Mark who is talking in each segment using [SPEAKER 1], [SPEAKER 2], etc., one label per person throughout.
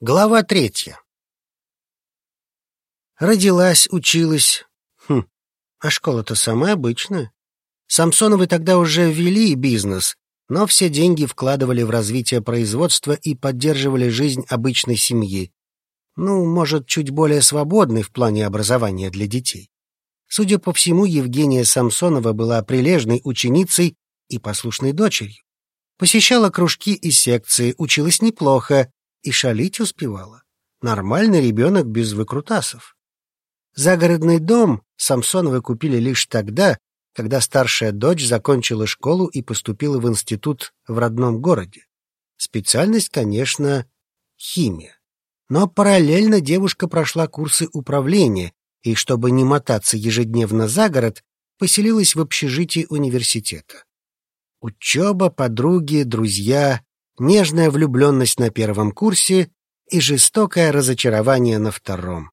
[SPEAKER 1] Глава третья. Родилась, училась. Хм, а школа-то самая обычная. Самсоновы тогда уже вели бизнес, но все деньги вкладывали в развитие производства и поддерживали жизнь обычной семьи. Ну, может, чуть более свободной в плане образования для детей. Судя по всему, Евгения Самсонова была прилежной ученицей и послушной дочерью. Посещала кружки и секции, училась неплохо, и шалить успевала. Нормальный ребенок без выкрутасов. Загородный дом Самсоновы купили лишь тогда, когда старшая дочь закончила школу и поступила в институт в родном городе. Специальность, конечно, химия. Но параллельно девушка прошла курсы управления и, чтобы не мотаться ежедневно за город, поселилась в общежитии университета. Учеба, подруги, друзья, нежная влюбленность на первом курсе и жестокое разочарование на втором.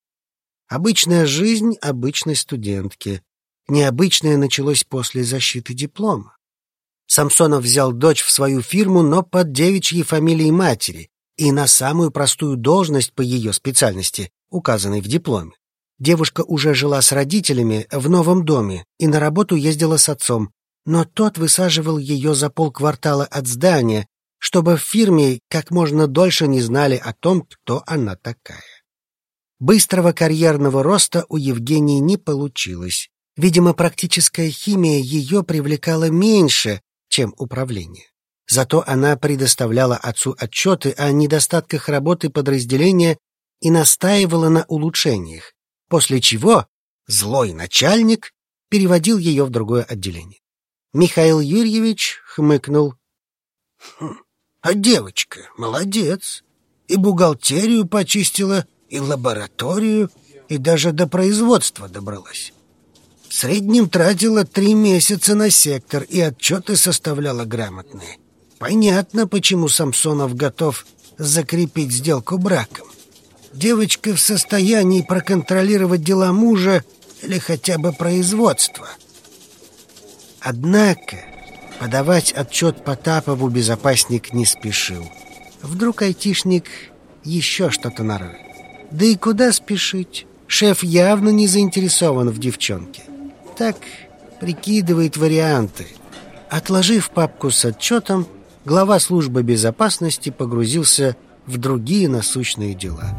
[SPEAKER 1] Обычная жизнь обычной студентки. Необычное началось после защиты диплома. Самсонов взял дочь в свою фирму, но под девичьей фамилией матери и на самую простую должность по ее специальности, указанной в дипломе. Девушка уже жила с родителями в новом доме и на работу ездила с отцом, но тот высаживал ее за полквартала от здания, чтобы в фирме как можно дольше не знали о том, кто она такая. Быстрого карьерного роста у Евгении не получилось. Видимо, практическая химия ее привлекала меньше, чем управление. Зато она предоставляла отцу отчеты о недостатках работы подразделения и настаивала на улучшениях, после чего злой начальник переводил ее в другое отделение. Михаил Юрьевич хмыкнул. «Хм, а девочка молодец. И бухгалтерию почистила, и лабораторию, и даже до производства добралась. В среднем тратила три месяца на сектор и отчеты составляла грамотные. Понятно, почему Самсонов готов закрепить сделку браком. Девочка в состоянии проконтролировать дела мужа или хотя бы производство. Однако Подавать отчет Потапову безопасник не спешил. Вдруг айтишник еще что-то нароет. Да и куда спешить? Шеф явно не заинтересован в девчонке. Так прикидывает варианты. Отложив папку с отчетом, глава службы безопасности погрузился в другие насущные дела.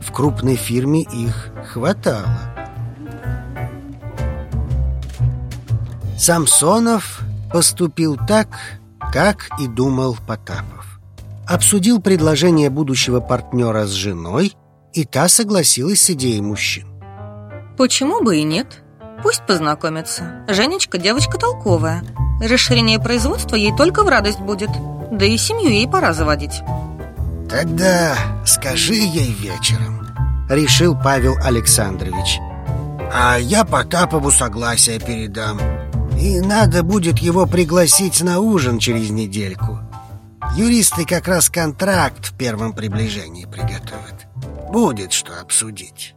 [SPEAKER 1] В крупной фирме их хватало. Самсонов поступил так, как и думал Потапов. Обсудил предложение будущего партнера с женой, и та согласилась с идеей мужчин.
[SPEAKER 2] Почему бы и нет? Пусть познакомятся. Женечка девочка толковая. Расширение производства ей только в радость будет. Да и семью ей пора заводить.
[SPEAKER 1] Тогда скажи ей вечером, решил Павел Александрович. А я Потапову согласие передам. И надо будет его пригласить на ужин через недельку. Юристы как раз контракт в первом приближении приготовят. Будет что обсудить.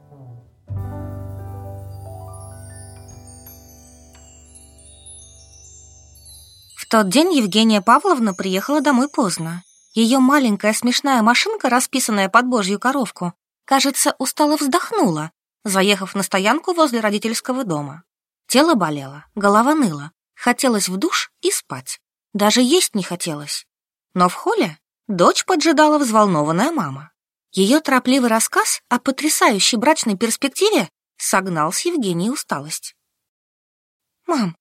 [SPEAKER 2] В тот день Евгения Павловна приехала домой поздно. Ее маленькая смешная машинка, расписанная под божью коровку, кажется, устало вздохнула, заехав на стоянку возле родительского дома. Тело болело, голова ныла, хотелось в душ и спать. Даже есть не хотелось. Но в холле дочь поджидала взволнованная мама. Ее торопливый рассказ о потрясающей брачной перспективе согнал с Евгенией усталость. «Мам,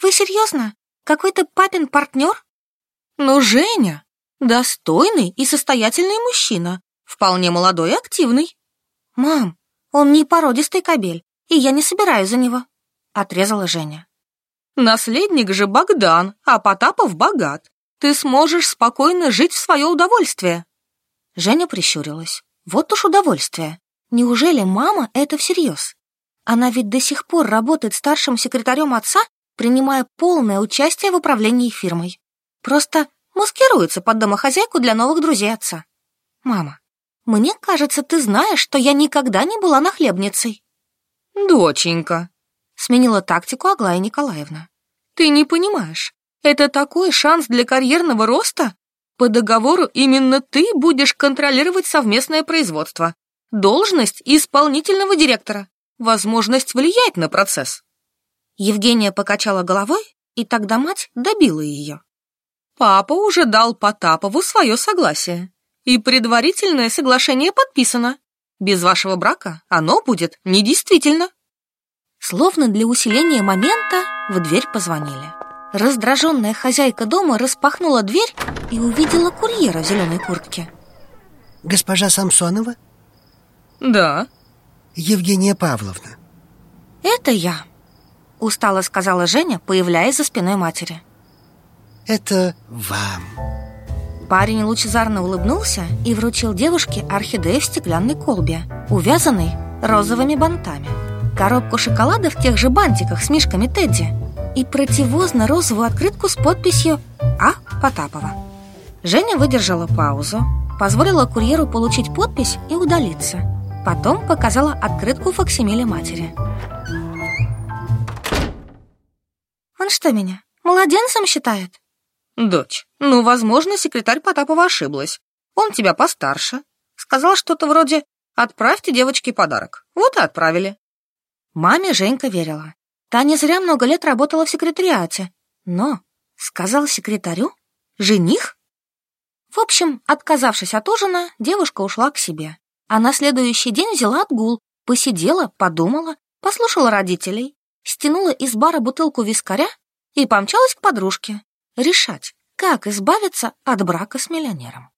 [SPEAKER 2] вы серьезно? Какой-то папин партнер?» «Ну, Женя, достойный и состоятельный мужчина, вполне молодой и активный». «Мам, он не породистый кобель, и я не собираюсь за него», — отрезала Женя. «Наследник же Богдан, а Потапов богат. Ты сможешь спокойно жить в свое удовольствие». Женя прищурилась. «Вот уж удовольствие. Неужели мама это всерьез? Она ведь до сих пор работает старшим секретарем отца, принимая полное участие в управлении фирмой. Просто маскируется под домохозяйку для новых друзей отца. Мама, мне кажется, ты знаешь, что я никогда не была нахлебницей». «Доченька», сменила тактику Аглая Николаевна. «Ты не понимаешь, это такой шанс для карьерного роста? По договору именно ты будешь контролировать совместное производство. Должность исполнительного директора. Возможность влиять на процесс. Евгения покачала головой, и тогда мать добила ее. Папа уже дал Потапову свое согласие. И предварительное соглашение подписано. Без вашего брака оно будет недействительно. Словно для усиления момента в дверь позвонили. Раздраженная хозяйка дома распахнула дверь и увидела курьера в зеленой куртке.
[SPEAKER 1] Госпожа Самсонова?
[SPEAKER 2] Да.
[SPEAKER 1] Евгения Павловна.
[SPEAKER 2] Это я, устало сказала Женя, появляясь за спиной матери.
[SPEAKER 1] Это вам.
[SPEAKER 2] Парень лучезарно улыбнулся и вручил девушке орхидею в стеклянной колбе, увязанной розовыми бантами коробку шоколада в тех же бантиках с мишками Тедди и противозно-розовую открытку с подписью «А. Потапова». Женя выдержала паузу, позволила курьеру получить подпись и удалиться. Потом показала открытку факсимиле матери. «Он что меня, младенцем считает?» «Дочь, ну, возможно, секретарь Потапова ошиблась. Он тебя постарше. Сказал что-то вроде «Отправьте девочке подарок». Вот и отправили. Маме Женька верила. Та не зря много лет работала в секретариате. Но, сказал секретарю, жених? В общем, отказавшись от ужина, девушка ушла к себе. А на следующий день взяла отгул, посидела, подумала, послушала родителей, стянула из бара бутылку вискаря и помчалась к подружке решать, как избавиться от брака с миллионером.